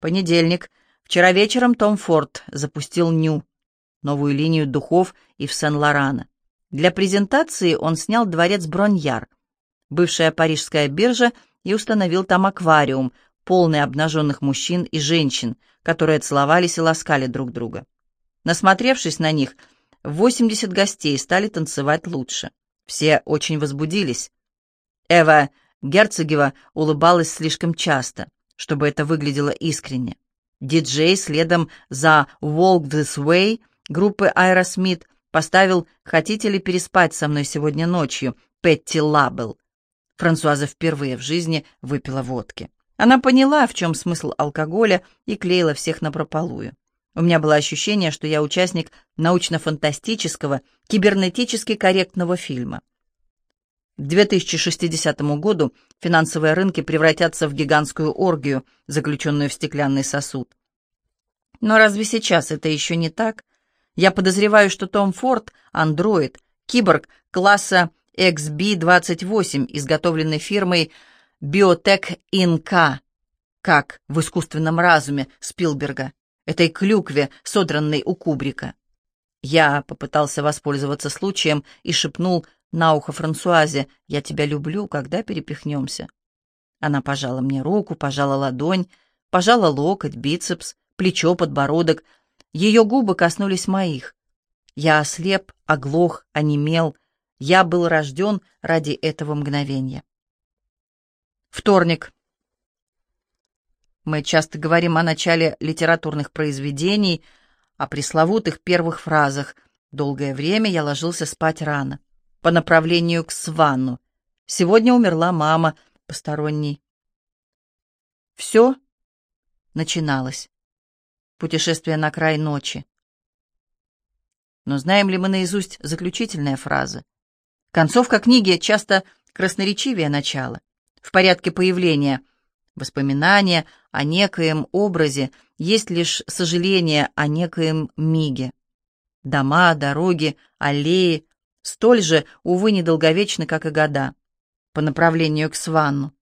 Понедельник. Вчера вечером Том Форд запустил Ню, новую линию духов и в Сен-Лорана. Для презентации он снял дворец Броньяр, бывшая парижская биржа, и установил там аквариум, полный обнаженных мужчин и женщин, которые целовались и ласкали друг друга. Насмотревшись на них, 80 гостей стали танцевать лучше. Все очень возбудились. Эва Герцогева улыбалась слишком часто, чтобы это выглядело искренне. Диджей следом за «Walk This Way» группы Aerosmith поставил «Хотите ли переспать со мной сегодня ночью?» Петти Лабел. Франсуаза впервые в жизни выпила водки. Она поняла, в чем смысл алкоголя, и клеила всех напропалую. У меня было ощущение, что я участник научно-фантастического, кибернетически корректного фильма. К 2060 году финансовые рынки превратятся в гигантскую оргию, заключенную в стеклянный сосуд. Но разве сейчас это еще не так? Я подозреваю, что Том Форд — андроид, киборг класса XB-28, изготовленный фирмой Biotech Inc., как в искусственном разуме Спилберга, этой клюкве, содранной у Кубрика. Я попытался воспользоваться случаем и шепнул на ухо Франсуазе, «Я тебя люблю, когда перепихнемся». Она пожала мне руку, пожала ладонь, пожала локоть, бицепс, плечо, подбородок. Ее губы коснулись моих. Я ослеп, оглох, онемел. Я был рожден ради этого мгновения. Вторник. Мы часто говорим о начале литературных произведений, о пресловутых первых фразах. Долгое время я ложился спать рано по направлению к Свану. Сегодня умерла мама посторонней. Все начиналось. Путешествие на край ночи. Но знаем ли мы наизусть заключительные фразы? Концовка книги часто красноречивее начала. В порядке появления воспоминания о некоем образе есть лишь сожаление о некоем миге. Дома, дороги, аллеи, столь же, увы, недолговечны, как и года, по направлению к Сванну.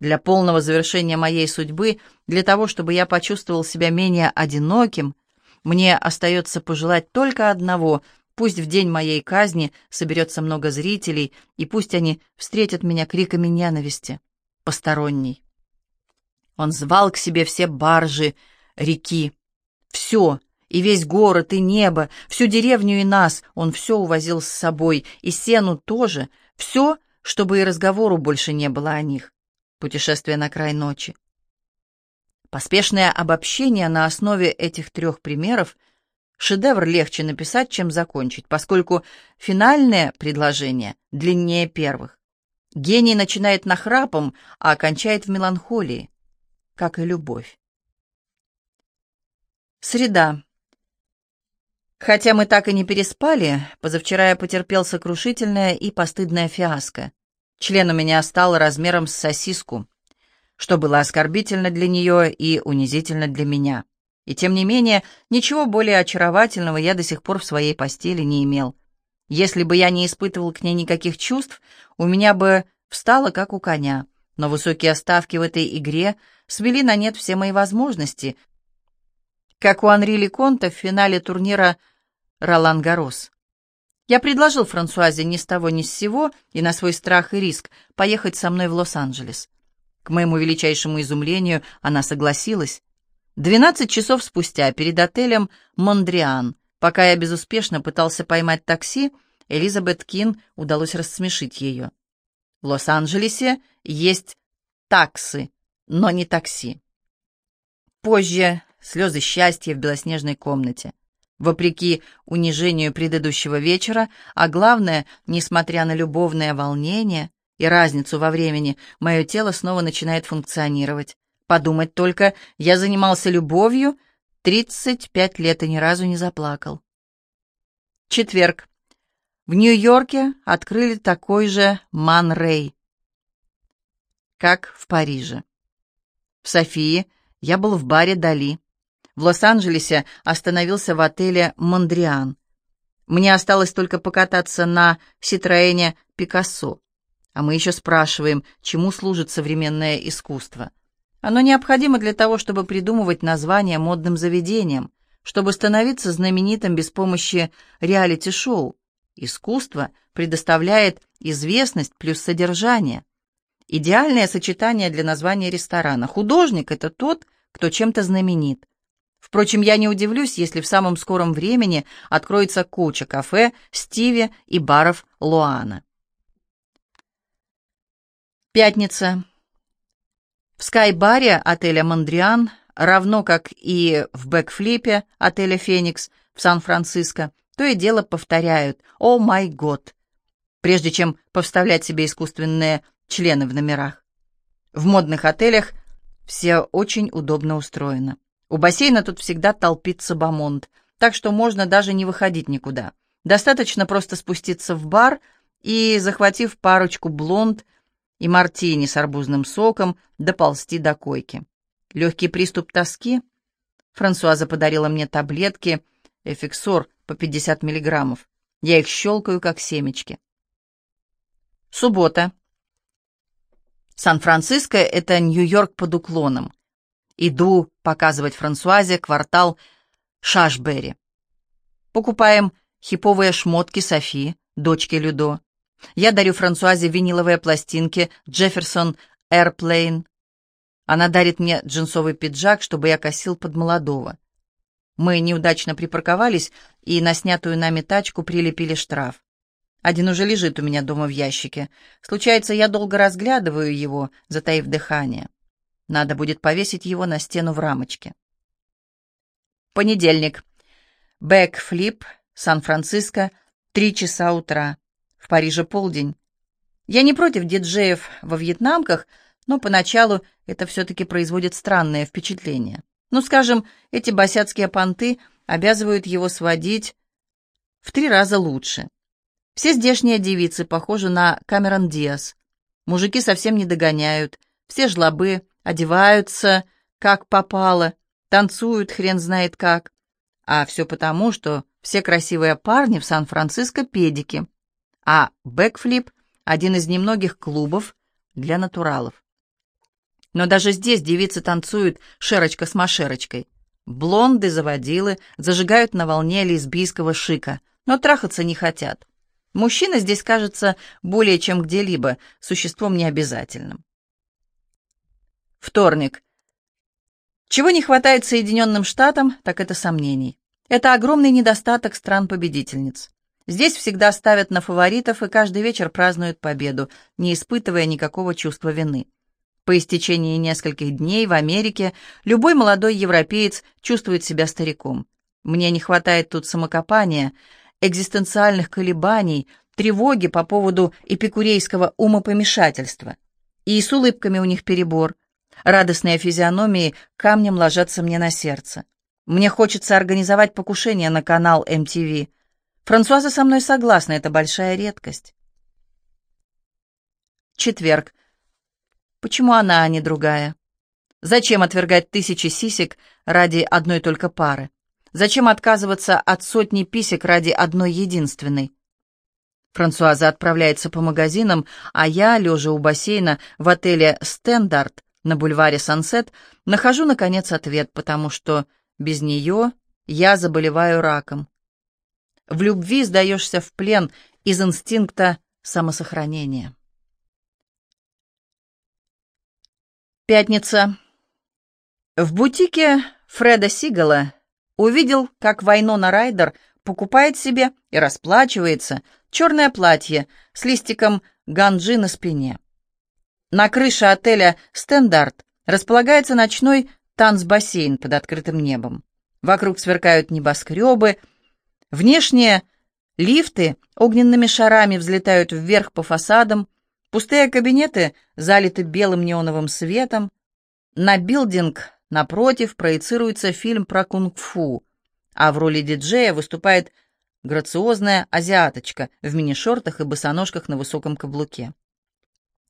Для полного завершения моей судьбы, для того, чтобы я почувствовал себя менее одиноким, мне остается пожелать только одного — пусть в день моей казни соберется много зрителей, и пусть они встретят меня криками ненависти. Посторонний. Он звал к себе все баржи, реки, все, и весь город, и небо, всю деревню и нас, он все увозил с собой, и сену тоже, все, чтобы и разговору больше не было о них. Путешествие на край ночи. Поспешное обобщение на основе этих трех примеров шедевр легче написать, чем закончить, поскольку финальное предложение длиннее первых. Гений начинает нахрапом, а окончает в меланхолии, как и любовь. Среда. Хотя мы так и не переспали, позавчера я потерпел сокрушительное и постыдное фиаско. Член у меня стал размером с сосиску, что было оскорбительно для нее и унизительно для меня. И тем не менее, ничего более очаровательного я до сих пор в своей постели не имел. Если бы я не испытывал к ней никаких чувств, у меня бы встало, как у коня. Но высокие ставки в этой игре свели на нет все мои возможности, как у Анри Леконта в финале турнира «Ролан Гарос». Я предложил Франсуазе ни с того ни с сего и на свой страх и риск поехать со мной в Лос-Анджелес. К моему величайшему изумлению она согласилась. Двенадцать часов спустя перед отелем «Мондриан», пока я безуспешно пытался поймать такси, Элизабет Кин удалось рассмешить ее. В Лос-Анджелесе есть таксы, но не такси. Позже слезы счастья в белоснежной комнате. Вопреки унижению предыдущего вечера, а главное, несмотря на любовное волнение и разницу во времени, мое тело снова начинает функционировать. Подумать только, я занимался любовью 35 лет и ни разу не заплакал. Четверг. В Нью-Йорке открыли такой же Ман-Рей, как в Париже. В Софии я был в баре Дали. В Лос-Анджелесе остановился в отеле «Мондриан». Мне осталось только покататься на «Ситроэне Пикассо». А мы еще спрашиваем, чему служит современное искусство. Оно необходимо для того, чтобы придумывать названия модным заведениям, чтобы становиться знаменитым без помощи реалити-шоу. Искусство предоставляет известность плюс содержание. Идеальное сочетание для названия ресторана. Художник – это тот, кто чем-то знаменит. Впрочем, я не удивлюсь, если в самом скором времени откроется куча кафе Стиви и баров Луана. Пятница. В скай-баре отеля «Мондриан», равно как и в бэкфлипе отеля «Феникс» в Сан-Франциско, то и дело повторяют «О май год», прежде чем повставлять себе искусственные члены в номерах. В модных отелях все очень удобно устроено. У бассейна тут всегда толпится бомонд, так что можно даже не выходить никуда. Достаточно просто спуститься в бар и, захватив парочку блонд и мартини с арбузным соком, доползти до койки. Легкий приступ тоски. Франсуаза подарила мне таблетки «Эфиксор» по 50 миллиграммов. Я их щелкаю, как семечки. Суббота. Сан-Франциско — это Нью-Йорк под уклоном. Иду показывать Франсуазе квартал Шашбери. Покупаем хиповые шмотки Софи, дочки Людо. Я дарю Франсуазе виниловые пластинки Джефферсон Airplane. Она дарит мне джинсовый пиджак, чтобы я косил под молодого. Мы неудачно припарковались, и на снятую нами тачку прилепили штраф. Один уже лежит у меня дома в ящике. Случается, я долго разглядываю его, затаив дыхание. Надо будет повесить его на стену в рамочке. Понедельник. Бэкфлип, Сан-Франциско, три часа утра. В Париже полдень. Я не против диджеев во вьетнамках, но поначалу это все-таки производит странное впечатление. Ну, скажем, эти босяцкие понты обязывают его сводить в три раза лучше. Все здешние девицы похожи на Камерон Диас. Мужики совсем не догоняют, все жлобы, одеваются, как попало, танцуют хрен знает как. А все потому, что все красивые парни в Сан-Франциско педики, а бэкфлип — один из немногих клубов для натуралов. Но даже здесь девицы танцуют шерочка с машерочкой. Блонды, заводилы зажигают на волне лесбийского шика, но трахаться не хотят. Мужчина здесь кажется более чем где-либо существом необязательным. Вторник. Чего не хватает Соединенным Штатам, так это сомнений. Это огромный недостаток стран-победительниц. Здесь всегда ставят на фаворитов и каждый вечер празднуют победу, не испытывая никакого чувства вины. По истечении нескольких дней в Америке любой молодой европеец чувствует себя стариком. Мне не хватает тут самокопания, экзистенциальных колебаний, тревоги по поводу эпикурейского умопомешательства. И с улыбками у них перебор – Радостные физиономии камнем ложатся мне на сердце. Мне хочется организовать покушение на канал MTV. Франсуаза со мной согласна, это большая редкость. Четверг. Почему она, а не другая? Зачем отвергать тысячи сисек ради одной только пары? Зачем отказываться от сотни писек ради одной единственной? Франсуаза отправляется по магазинам, а я, лежа у бассейна в отеле «Стендарт», на бульваре Сансет, нахожу, наконец, ответ, потому что без нее я заболеваю раком. В любви сдаешься в плен из инстинкта самосохранения. Пятница. В бутике Фреда Сигала увидел, как Вайнона Райдер покупает себе и расплачивается черное платье с листиком ганджи на спине. На крыше отеля «Стендарт» располагается ночной танцбассейн под открытым небом. Вокруг сверкают небоскребы. Внешние лифты огненными шарами взлетают вверх по фасадам. Пустые кабинеты залиты белым неоновым светом. На билдинг напротив проецируется фильм про кунг-фу, а в роли диджея выступает грациозная азиаточка в мини-шортах и босоножках на высоком каблуке.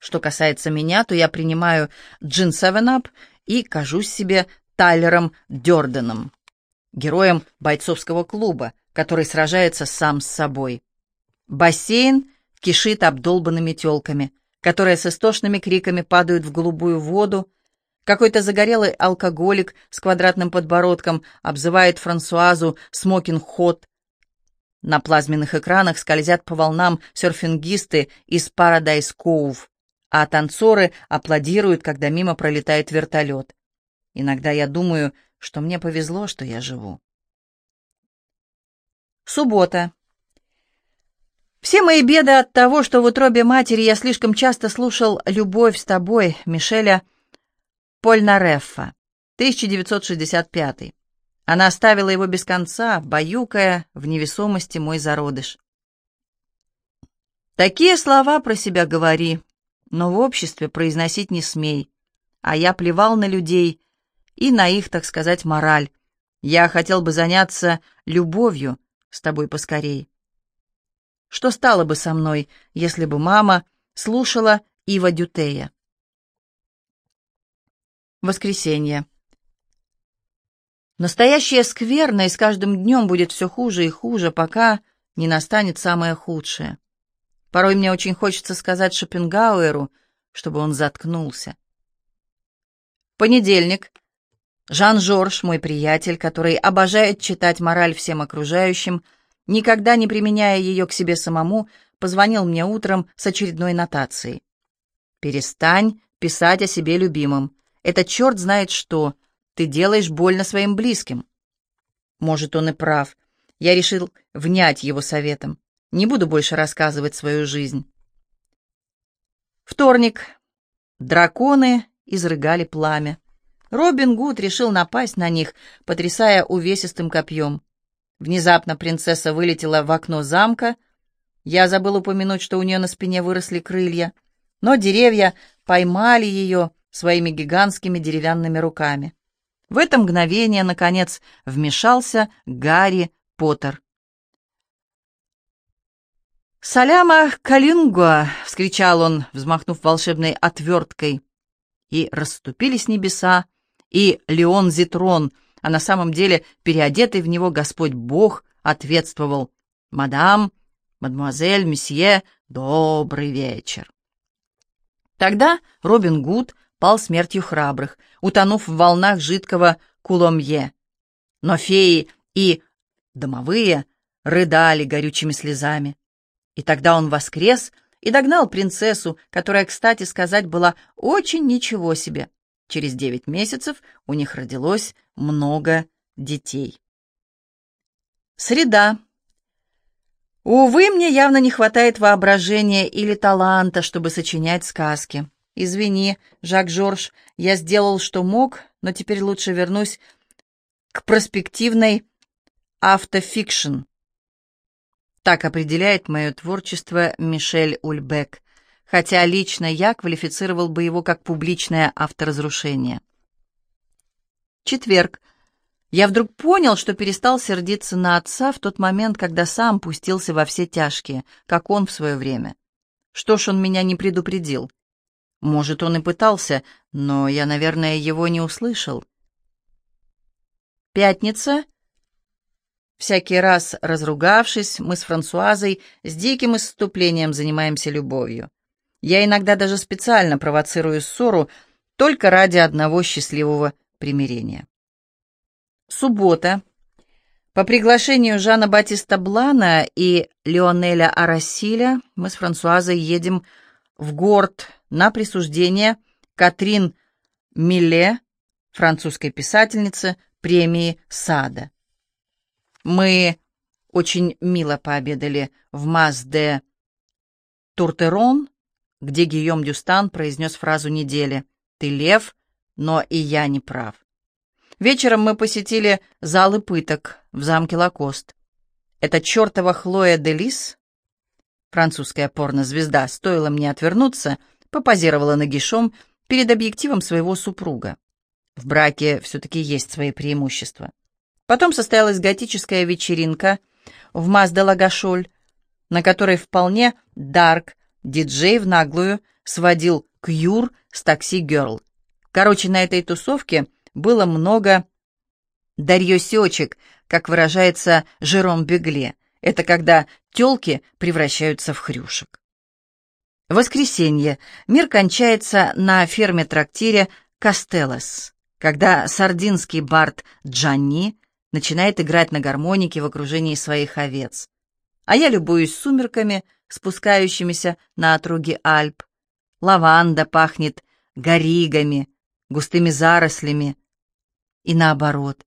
Что касается меня, то я принимаю джин 7-Up и кажусь себе Тайлером Дёрденом, героем бойцовского клуба, который сражается сам с собой. Бассейн кишит обдолбанными тёлками, которые с истошными криками падают в голубую воду, Какой-то загорелый алкоголик с квадратным подбородком обзывает Франсуазу «смокинг-хот». На плазменных экранах скользят по волнам серфингисты из Paradise Cove, а танцоры аплодируют, когда мимо пролетает вертолет. Иногда я думаю, что мне повезло, что я живу. Суббота. Все мои беды от того, что в утробе матери я слишком часто слушал «Любовь с тобой» Мишеля Польнареффа, 1965. Она оставила его без конца, баюкая в невесомости мой зародыш. Такие слова про себя говори, но в обществе произносить не смей. А я плевал на людей и на их, так сказать, мораль. Я хотел бы заняться любовью с тобой поскорей. Что стало бы со мной, если бы мама слушала Ива Дютея? Воскресенье. Настоящее скверно, и с каждым днем будет все хуже и хуже, пока не настанет самое худшее. Порой мне очень хочется сказать Шопенгауэру, чтобы он заткнулся. Понедельник. Жан-Жорж, мой приятель, который обожает читать мораль всем окружающим, никогда не применяя ее к себе самому, позвонил мне утром с очередной нотацией. «Перестань писать о себе любимым. Это черт знает что. Ты делаешь больно своим близким». Может, он и прав. Я решил внять его советом. Не буду больше рассказывать свою жизнь. Вторник. Драконы изрыгали пламя. Робин Гуд решил напасть на них, потрясая увесистым копьем. Внезапно принцесса вылетела в окно замка. Я забыл упомянуть, что у нее на спине выросли крылья, но деревья поймали ее своими гигантскими деревянными руками. В это мгновение, наконец, вмешался Гарри Поттер. «Саляма Калингуа!» — вскричал он, взмахнув волшебной отверткой. И расступились небеса, и Леон Зитрон, а на самом деле переодетый в него Господь Бог, ответствовал «Мадам, мадемуазель, месье, добрый вечер». Тогда Робин Гуд пал смертью храбрых, утонув в волнах жидкого куломье. Но феи и домовые рыдали горючими слезами. И тогда он воскрес и догнал принцессу, которая, кстати сказать, была очень ничего себе. Через девять месяцев у них родилось много детей. Среда. Увы, мне явно не хватает воображения или таланта, чтобы сочинять сказки. Извини, Жак-Жорж, я сделал, что мог, но теперь лучше вернусь к проспективной автофикшн. Так определяет мое творчество Мишель Ульбек, хотя лично я квалифицировал бы его как публичное авторазрушение. Четверг. Я вдруг понял, что перестал сердиться на отца в тот момент, когда сам пустился во все тяжкие, как он в свое время. Что ж он меня не предупредил? Может, он и пытался, но я, наверное, его не услышал. Пятница — Всякий раз разругавшись, мы с Франсуазой с диким исступлением занимаемся любовью. Я иногда даже специально провоцирую ссору только ради одного счастливого примирения. Суббота. По приглашению Жана Батиста Блана и Леонеля Арасиля мы с Франсуазой едем в Горд на присуждение Катрин Милле, французской писательнице, премии Сада. Мы очень мило пообедали в Мазде Туртерон, где Гийом Дюстан произнес фразу недели «Ты лев, но и я не прав». Вечером мы посетили залы пыток в замке Лакост. Эта чертова Хлоя де Лис, французская порнозвезда, стоило мне отвернуться, попозировала нагишом перед объективом своего супруга. В браке все-таки есть свои преимущества. Потом состоялась готическая вечеринка в Мазда Лагашоль, на которой вполне дарк диджей в наглую сводил Кьюр с такси Герл. Короче, на этой тусовке было много дарьёсёчек, как выражается Жером Бегле. Это когда тёлки превращаются в хрюшек. Воскресенье. Мир кончается на ферме-трактире Кастелос, когда сардинский бард Джанни начинает играть на гармонике в окружении своих овец. А я любуюсь сумерками, спускающимися на отруги Альп. Лаванда пахнет горигами, густыми зарослями. И наоборот.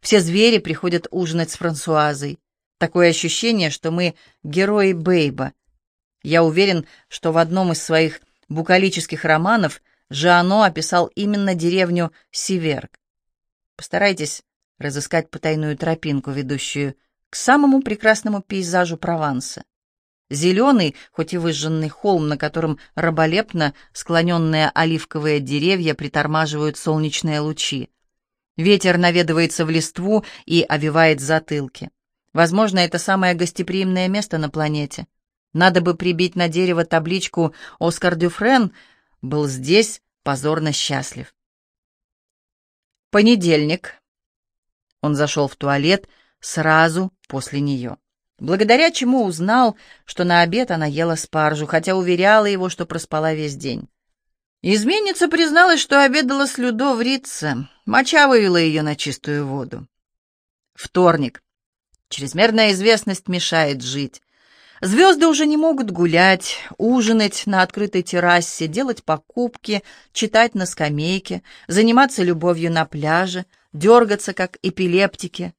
Все звери приходят ужинать с Франсуазой. Такое ощущение, что мы герои Бейба. Я уверен, что в одном из своих букалических романов Жано описал именно деревню Сиверк. Постарайтесь разыскать потайную тропинку, ведущую к самому прекрасному пейзажу Прованса. Зеленый, хоть и выжженный холм, на котором раболепно склоненные оливковые деревья притормаживают солнечные лучи. Ветер наведывается в листву и овивает затылки. Возможно, это самое гостеприимное место на планете. Надо бы прибить на дерево табличку «Оскар Дюфрен был здесь позорно счастлив». Понедельник. Он зашел в туалет сразу после нее. Благодаря чему узнал, что на обед она ела спаржу, хотя уверяла его, что проспала весь день. Изменница призналась, что обедала с Людо в Рице. Моча вывела ее на чистую воду. Вторник. Чрезмерная известность мешает жить. Звезды уже не могут гулять, ужинать на открытой террасе, делать покупки, читать на скамейке, заниматься любовью на пляже, дергаться, как эпилептики,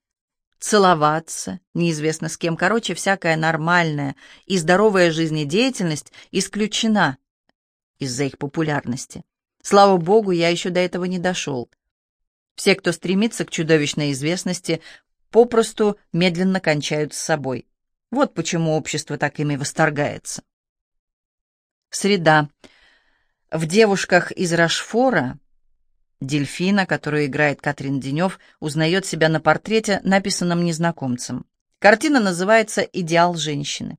целоваться, неизвестно с кем. Короче, всякая нормальная и здоровая жизнедеятельность исключена из-за их популярности. Слава богу, я еще до этого не дошел. Все, кто стремится к чудовищной известности, попросту медленно кончают с собой. Вот почему общество так ими восторгается. Среда. В «Девушках из Рашфора» Дельфина, которую играет Катрин Денев, узнает себя на портрете, написанном незнакомцем. Картина называется «Идеал женщины».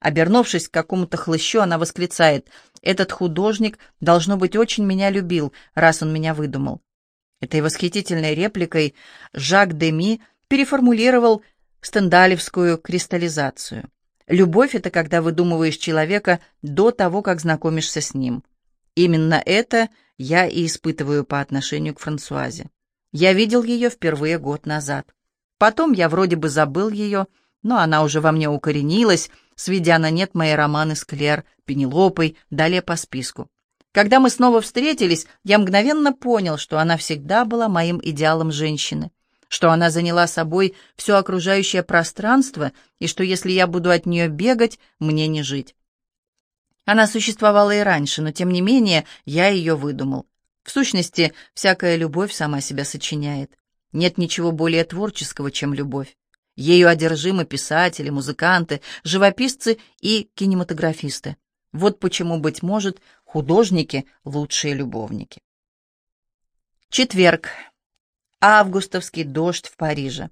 Обернувшись к какому-то хлыщу, она восклицает «Этот художник, должно быть, очень меня любил, раз он меня выдумал». Этой восхитительной репликой Жак Деми переформулировал стендалевскую кристаллизацию. Любовь — это когда выдумываешь человека до того, как знакомишься с ним. Именно это я и испытываю по отношению к Франсуазе. Я видел ее впервые год назад. Потом я вроде бы забыл ее, но она уже во мне укоренилась, сведя на нет мои романы с Клер, Пенелопой, далее по списку. Когда мы снова встретились, я мгновенно понял, что она всегда была моим идеалом женщины, что она заняла собой все окружающее пространство и что если я буду от нее бегать, мне не жить. Она существовала и раньше, но тем не менее я ее выдумал. В сущности, всякая любовь сама себя сочиняет. Нет ничего более творческого, чем любовь. Ею одержимы писатели, музыканты, живописцы и кинематографисты. Вот почему, быть может, художники — лучшие любовники. Четверг. Августовский дождь в Париже.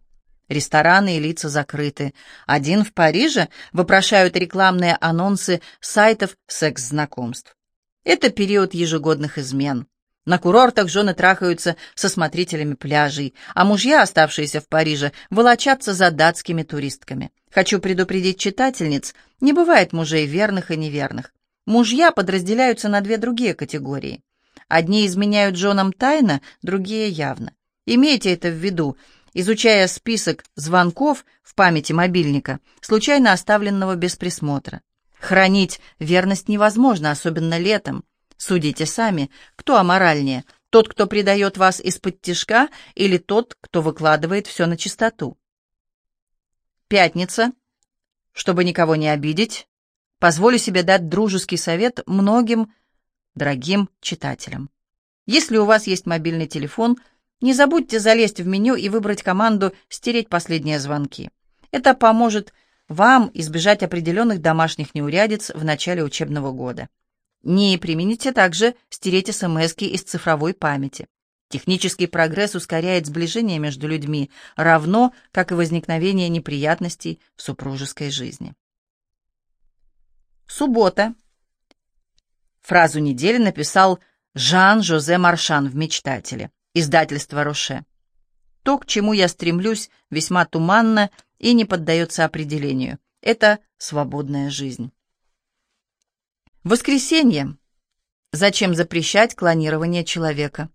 Рестораны и лица закрыты. Один в Париже вопрошают рекламные анонсы сайтов секс-знакомств. Это период ежегодных измен. На курортах жены трахаются со смотрителями пляжей, а мужья, оставшиеся в Париже, волочатся за датскими туристками. Хочу предупредить читательниц, не бывает мужей верных и неверных. Мужья подразделяются на две другие категории. Одни изменяют женам тайно, другие явно. Имейте это в виду, изучая список звонков в памяти мобильника, случайно оставленного без присмотра. Хранить верность невозможно, особенно летом. Судите сами, кто аморальнее, тот, кто предает вас из-под тишка, или тот, кто выкладывает все на чистоту. Пятница. Чтобы никого не обидеть, позволю себе дать дружеский совет многим дорогим читателям. Если у вас есть мобильный телефон – не забудьте залезть в меню и выбрать команду «Стереть последние звонки». Это поможет вам избежать определенных домашних неурядиц в начале учебного года. Не примените также стереть смс из цифровой памяти. Технический прогресс ускоряет сближение между людьми, равно как и возникновение неприятностей в супружеской жизни. Суббота. Фразу недели написал Жан-Жозе Маршан в «Мечтателе». Издательство «Роше». То, к чему я стремлюсь, весьма туманно и не поддается определению. Это свободная жизнь. Воскресенье. Зачем запрещать клонирование человека?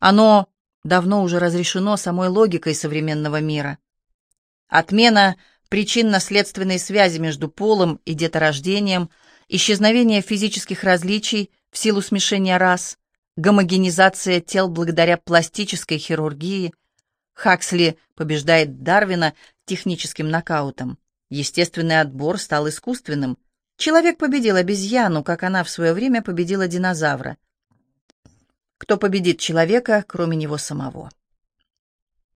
Оно давно уже разрешено самой логикой современного мира. Отмена причинно-следственной связи между полом и деторождением, исчезновение физических различий в силу смешения рас, гомогенизация тел благодаря пластической хирургии. Хаксли побеждает Дарвина техническим нокаутом. Естественный отбор стал искусственным. Человек победил обезьяну, как она в свое время победила динозавра. Кто победит человека, кроме него самого?